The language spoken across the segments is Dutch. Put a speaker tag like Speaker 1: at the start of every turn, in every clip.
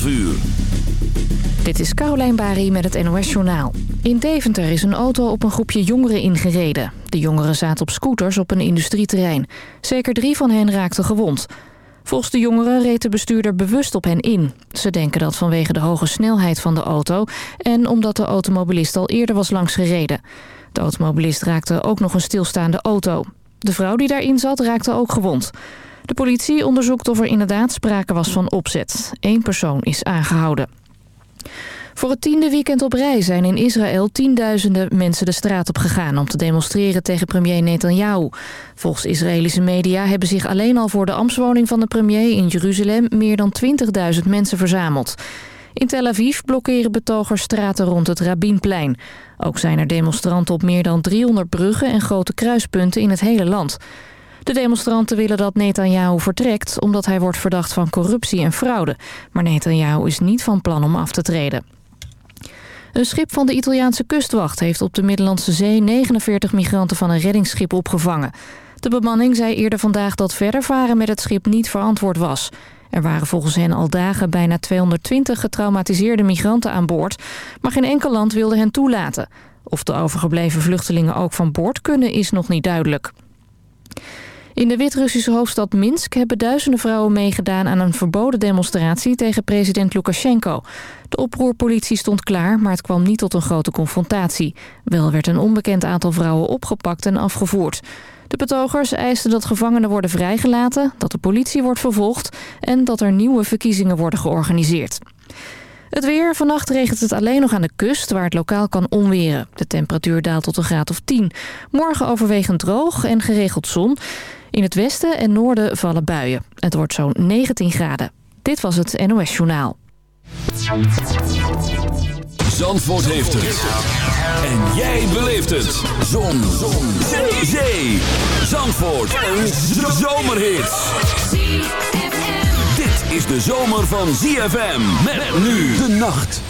Speaker 1: 12 uur.
Speaker 2: Dit is Caroline Bari met het NOS Journaal. In Deventer is een auto op een groepje jongeren ingereden. De jongeren zaten op scooters op een industrieterrein. Zeker drie van hen raakten gewond. Volgens de jongeren reed de bestuurder bewust op hen in. Ze denken dat vanwege de hoge snelheid van de auto... en omdat de automobilist al eerder was langsgereden. De automobilist raakte ook nog een stilstaande auto. De vrouw die daarin zat raakte ook gewond. De politie onderzoekt of er inderdaad sprake was van opzet. Eén persoon is aangehouden. Voor het tiende weekend op rij zijn in Israël tienduizenden mensen de straat op gegaan... om te demonstreren tegen premier Netanyahu. Volgens Israëlische media hebben zich alleen al voor de ambtswoning van de premier in Jeruzalem... meer dan 20.000 mensen verzameld. In Tel Aviv blokkeren betogers straten rond het Rabinplein. Ook zijn er demonstranten op meer dan 300 bruggen en grote kruispunten in het hele land. De demonstranten willen dat Netanyahu vertrekt... omdat hij wordt verdacht van corruptie en fraude. Maar Netanyahu is niet van plan om af te treden. Een schip van de Italiaanse kustwacht heeft op de Middellandse Zee 49 migranten van een reddingsschip opgevangen. De bemanning zei eerder vandaag dat verder varen met het schip niet verantwoord was. Er waren volgens hen al dagen bijna 220 getraumatiseerde migranten aan boord, maar geen enkel land wilde hen toelaten. Of de overgebleven vluchtelingen ook van boord kunnen is nog niet duidelijk. In de Wit-Russische hoofdstad Minsk hebben duizenden vrouwen meegedaan aan een verboden demonstratie tegen president Lukashenko. De oproerpolitie stond klaar, maar het kwam niet tot een grote confrontatie. Wel werd een onbekend aantal vrouwen opgepakt en afgevoerd. De betogers eisten dat gevangenen worden vrijgelaten, dat de politie wordt vervolgd en dat er nieuwe verkiezingen worden georganiseerd. Het weer. Vannacht regent het alleen nog aan de kust, waar het lokaal kan onweren. De temperatuur daalt tot een graad of 10. Morgen overwegend droog en geregeld zon. In het westen en noorden vallen buien. Het wordt zo'n 19 graden. Dit was het NOS Journaal.
Speaker 1: Zandvoort heeft het. En jij beleeft het. Zon. Zon. Zee. Zee. Zandvoort. Een zomerhit. Dit is de zomer van ZFM. Met nu de nacht.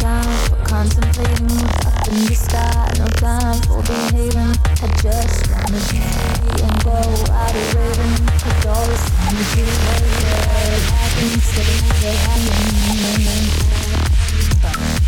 Speaker 3: time for contemplating up in the sky. No time for behaving. I just wanna be and go out of raven. I always wanna be where it happens, it happens.